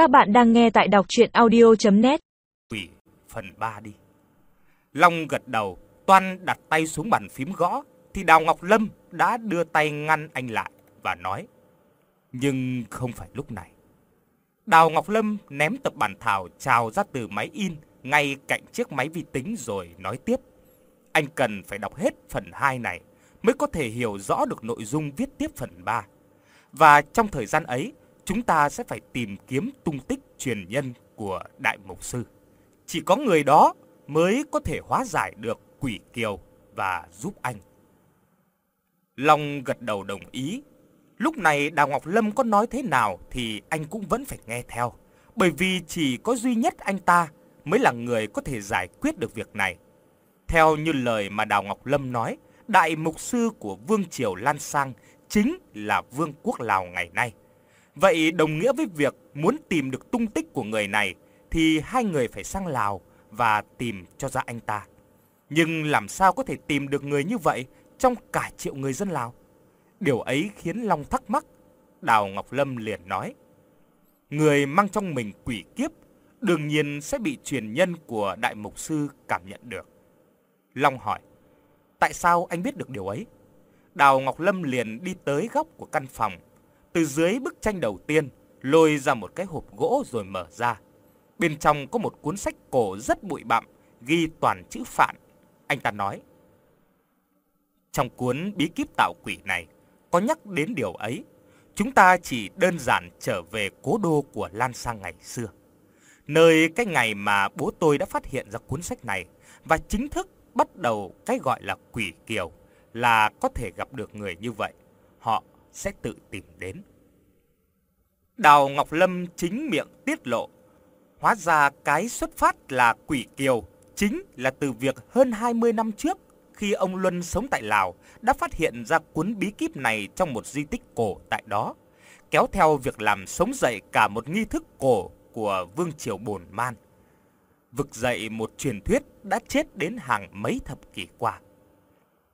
Các bạn đang nghe tại đọc chuyện audio.net Quỷ phần 3 đi. Long gật đầu, Toan đặt tay xuống bàn phím gõ, thì Đào Ngọc Lâm đã đưa tay ngăn anh lại và nói. Nhưng không phải lúc này. Đào Ngọc Lâm ném tập bản thảo trào ra từ máy in ngay cạnh chiếc máy vi tính rồi nói tiếp. Anh cần phải đọc hết phần 2 này mới có thể hiểu rõ được nội dung viết tiếp phần 3. Và trong thời gian ấy, chúng ta sẽ phải tìm kiếm tung tích truyền nhân của Đại Mục Sư. Chỉ có người đó mới có thể hóa giải được quỷ kiều và giúp anh. Long gật đầu đồng ý. Lúc này Đào Ngọc Lâm có nói thế nào thì anh cũng vẫn phải nghe theo. Bởi vì chỉ có duy nhất anh ta mới là người có thể giải quyết được việc này. Theo như lời mà Đào Ngọc Lâm nói, Đại Mục Sư của Vương Triều Lan Sang chính là Vương quốc Lào ngày nay. Vậy đồng nghĩa với việc muốn tìm được tung tích của người này, thì hai người phải sang Lào và tìm cho ra anh ta. Nhưng làm sao có thể tìm được người như vậy trong cả triệu người dân Lào? Điều ấy khiến Long thắc mắc. Đào Ngọc Lâm liền nói. Người mang trong mình quỷ kiếp đương nhiên sẽ bị truyền nhân của Đại Mục Sư cảm nhận được. Long hỏi. Tại sao anh biết được điều ấy? Đào Ngọc Lâm liền đi tới góc của căn phòng. Từ dưới bức tranh đầu tiên, lôi ra một cái hộp gỗ rồi mở ra. Bên trong có một cuốn sách cổ rất bụi bặm, ghi toàn chữ phạn. Anh ta nói. Trong cuốn bí kíp tạo quỷ này, có nhắc đến điều ấy. Chúng ta chỉ đơn giản trở về cố đô của Lan Sang ngày xưa. Nơi cái ngày mà bố tôi đã phát hiện ra cuốn sách này và chính thức bắt đầu cái gọi là quỷ kiều là có thể gặp được người như vậy. Họ sẽ tự tìm đến. Đào Ngọc Lâm chính miệng tiết lộ. Hóa ra cái xuất phát là quỷ kiều chính là từ việc hơn 20 năm trước khi ông Luân sống tại Lào đã phát hiện ra cuốn bí kíp này trong một di tích cổ tại đó, kéo theo việc làm sống dậy cả một nghi thức cổ của Vương Triều Bồn Man. Vực dậy một truyền thuyết đã chết đến hàng mấy thập kỷ qua.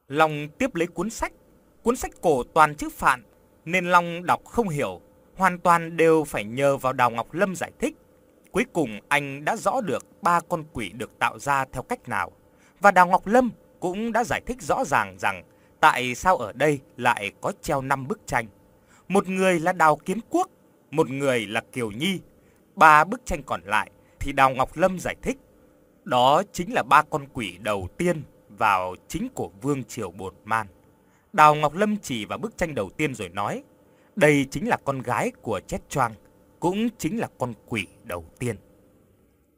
Long tiếp lấy cuốn sách. Cuốn sách cổ toàn chữ phạn nên Long đọc không hiểu, hoàn toàn đều phải nhờ vào Đào Ngọc Lâm giải thích. Cuối cùng anh đã rõ được ba con quỷ được tạo ra theo cách nào. Và Đào Ngọc Lâm cũng đã giải thích rõ ràng rằng tại sao ở đây lại có treo năm bức tranh. Một người là Đào Kiến Quốc, một người là Kiều Nhi. Ba bức tranh còn lại thì Đào Ngọc Lâm giải thích. Đó chính là ba con quỷ đầu tiên vào chính của Vương Triều Bồn Man. Đào Ngọc Lâm chỉ vào bức tranh đầu tiên rồi nói, đây chính là con gái của Chết Choang, cũng chính là con quỷ đầu tiên.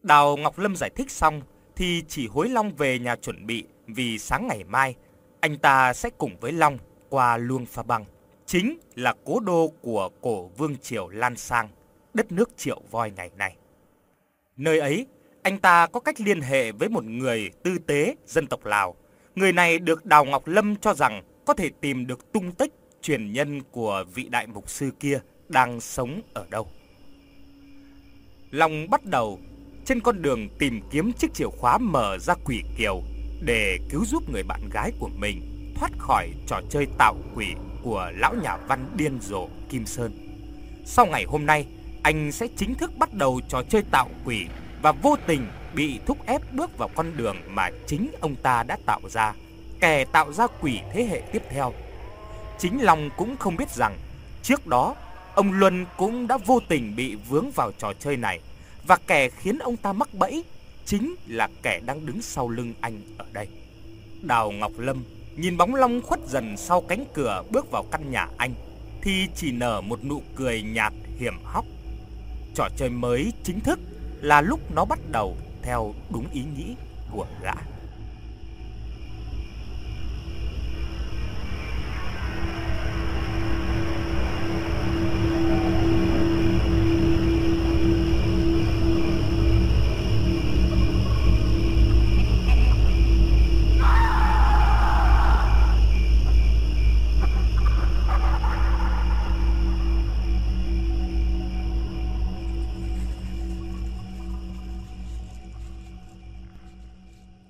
Đào Ngọc Lâm giải thích xong thì chỉ hối Long về nhà chuẩn bị vì sáng ngày mai anh ta sẽ cùng với Long qua Luông Pha Băng, chính là cố đô của cổ Vương Triều Lan Sang, đất nước Triệu Voi ngày nay. Nơi ấy, anh ta có cách liên hệ với một người tư tế dân tộc Lào. Người này được Đào Ngọc Lâm cho rằng có thể tìm được tung tích truyền nhân của vị đại mục sư kia đang sống ở đâu. Long bắt đầu trên con đường tìm kiếm chiếc chìa khóa mở ra quỷ kiều để cứu giúp người bạn gái của mình thoát khỏi trò chơi tạo quỷ của lão nhà văn điên rồ Kim Sơn. Sau ngày hôm nay, anh sẽ chính thức bắt đầu trò chơi tạo quỷ và vô tình bị thúc ép bước vào con đường mà chính ông ta đã tạo ra, kẻ tạo ra quỷ thế hệ tiếp theo. Chính Long cũng không biết rằng, trước đó, ông Luân cũng đã vô tình bị vướng vào trò chơi này, và kẻ khiến ông ta mắc bẫy chính là kẻ đang đứng sau lưng anh ở đây. Đào Ngọc Lâm nhìn bóng Long khuất dần sau cánh cửa bước vào căn nhà anh, thì chỉ nở một nụ cười nhạt hiểm hóc. Trò chơi mới chính thức là lúc nó bắt đầu theo đúng ý nghĩ của gã.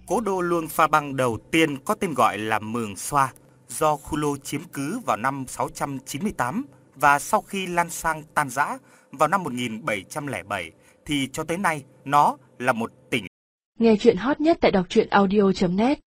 Cố đô Luông Pha Băng đầu tiên có tên gọi là Mường Xoa do Khu Lô chiếm cứ vào năm 698 và sau khi Lan Sang tan rã, vào năm 1707 thì cho tới nay nó là một tỉnh. Nghe chuyện hot nhất tại đọc truyện audio.net